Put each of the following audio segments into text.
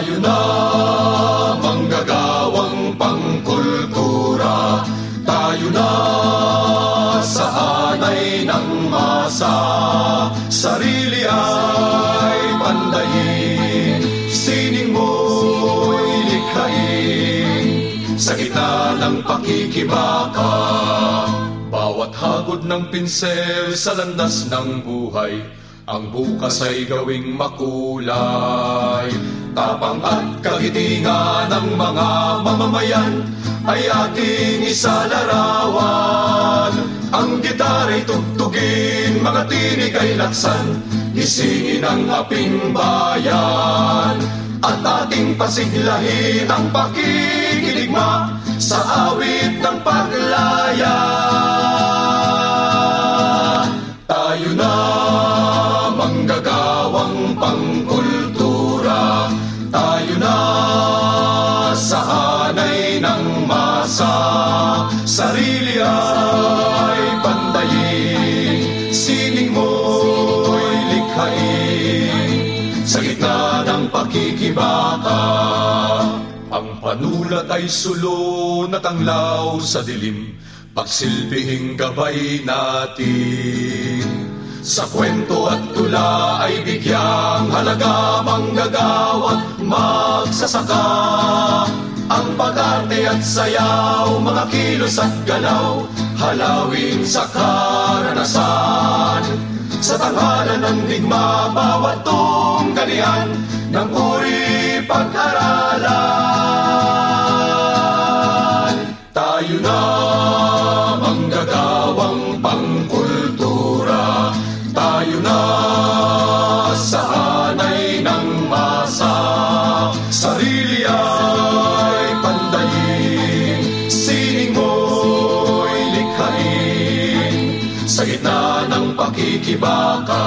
Tayo na manggagawang pangkultura. Tayo na sa hanay ng masa. Sarili ay pandayin Sining mo'y likhain. Sa gitna ng pakikibaka Bawat hagod ng pinsel sa landas ng buhay Ang bukas ay gawing makulay. Tapang at kagitingan ng mga mamamayan Ay ating isalarawan. Ang gitara'y tugtugin, mga tinig ay laksan Gisingin ang aping bayan. At ating pasiglahin ang pakikiligma Sa awit ng paglaya. Tayo na masa Sarili ay pandayin. Sining mo'y likhain. Sa gitna ng pakikibaka Ang panulat ay sulo na tanglaw sa dilim. Pagsilbihing gabay natin. Sa kwento at tula ay bigyang halaga Manggagawa at magsasaka Ang pag-arte at sayaw Mga kilos at galaw Halawin sa karanasan. Sa tanghalan ng digma Bawat tunggalian Ng uri pag-aralan. Tayo na Sa gitna ng pakikibaka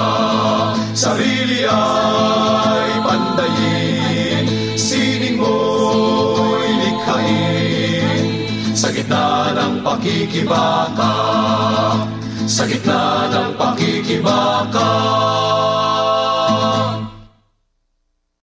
Sarili ay pandayin. Sining mo'y likhain. Sa gitna ng pakikibaka Sa gitna ng pakikibaka